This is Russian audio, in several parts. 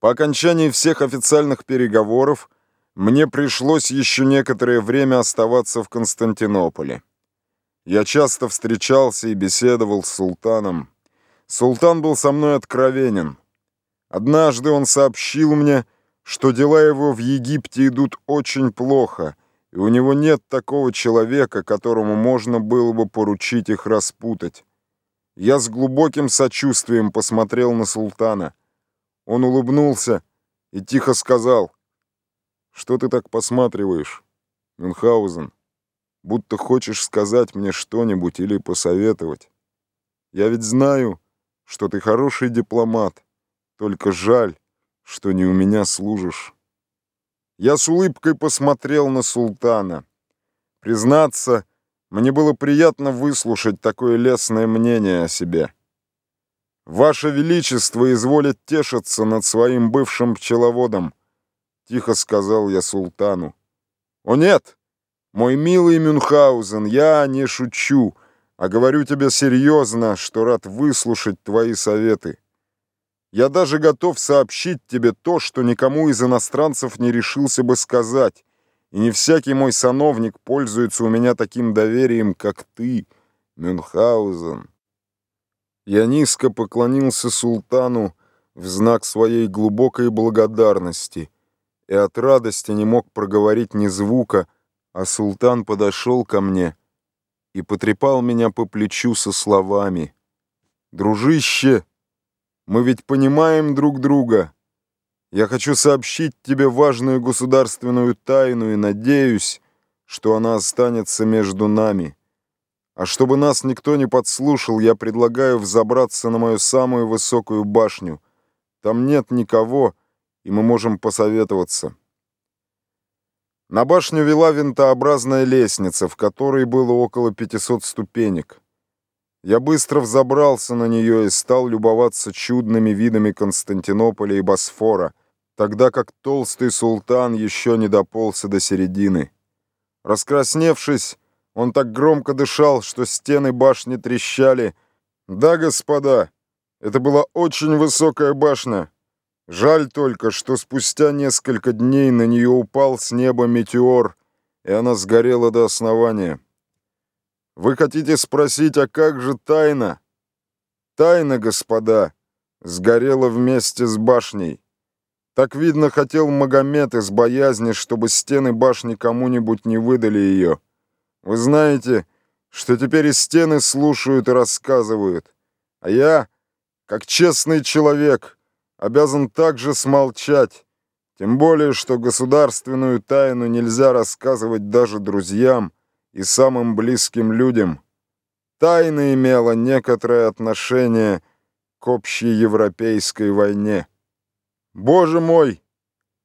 По окончании всех официальных переговоров мне пришлось еще некоторое время оставаться в Константинополе. Я часто встречался и беседовал с султаном. Султан был со мной откровенен. Однажды он сообщил мне, что дела его в Египте идут очень плохо, и у него нет такого человека, которому можно было бы поручить их распутать. Я с глубоким сочувствием посмотрел на султана. Он улыбнулся и тихо сказал, «Что ты так посматриваешь, Мюнхгаузен? Будто хочешь сказать мне что-нибудь или посоветовать. Я ведь знаю, что ты хороший дипломат, только жаль, что не у меня служишь». Я с улыбкой посмотрел на султана. Признаться, мне было приятно выслушать такое лестное мнение о себе. «Ваше Величество изволит тешиться над своим бывшим пчеловодом», — тихо сказал я султану. «О нет, мой милый Мюнхгаузен, я не шучу, а говорю тебе серьезно, что рад выслушать твои советы. Я даже готов сообщить тебе то, что никому из иностранцев не решился бы сказать, и не всякий мой сановник пользуется у меня таким доверием, как ты, Мюнхгаузен». Я низко поклонился султану в знак своей глубокой благодарности и от радости не мог проговорить ни звука, а султан подошел ко мне и потрепал меня по плечу со словами «Дружище, мы ведь понимаем друг друга. Я хочу сообщить тебе важную государственную тайну и надеюсь, что она останется между нами». А чтобы нас никто не подслушал, я предлагаю взобраться на мою самую высокую башню. Там нет никого, и мы можем посоветоваться. На башню вела винтообразная лестница, в которой было около 500 ступенек. Я быстро взобрался на нее и стал любоваться чудными видами Константинополя и Босфора, тогда как толстый султан еще не доползся до середины. Раскрасневшись, он так громко дышал, что стены башни трещали. Да, господа, это была очень высокая башня. Жаль только, что спустя несколько дней на нее упал с неба метеор, и она сгорела до основания. Вы хотите спросить, а как же тайна? Тайна, господа, сгорела вместе с башней. Так, видно, хотел Магомед из боязни, чтобы стены башни кому-нибудь не выдали ее. Вы знаете, что теперь и стены слушают и рассказывают. А я, как честный человек, обязан также смолчать. Тем более, что государственную тайну нельзя рассказывать даже друзьям и самым близким людям. Тайна имела некоторое отношение к общей европейской войне. Боже мой,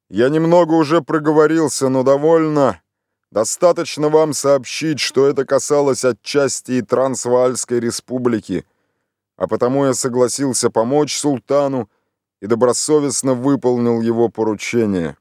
я немного уже проговорился, но довольно... Достаточно вам сообщить, что это касалось отчасти и Трансваальской республики, а потому я согласился помочь султану и добросовестно выполнил его поручение.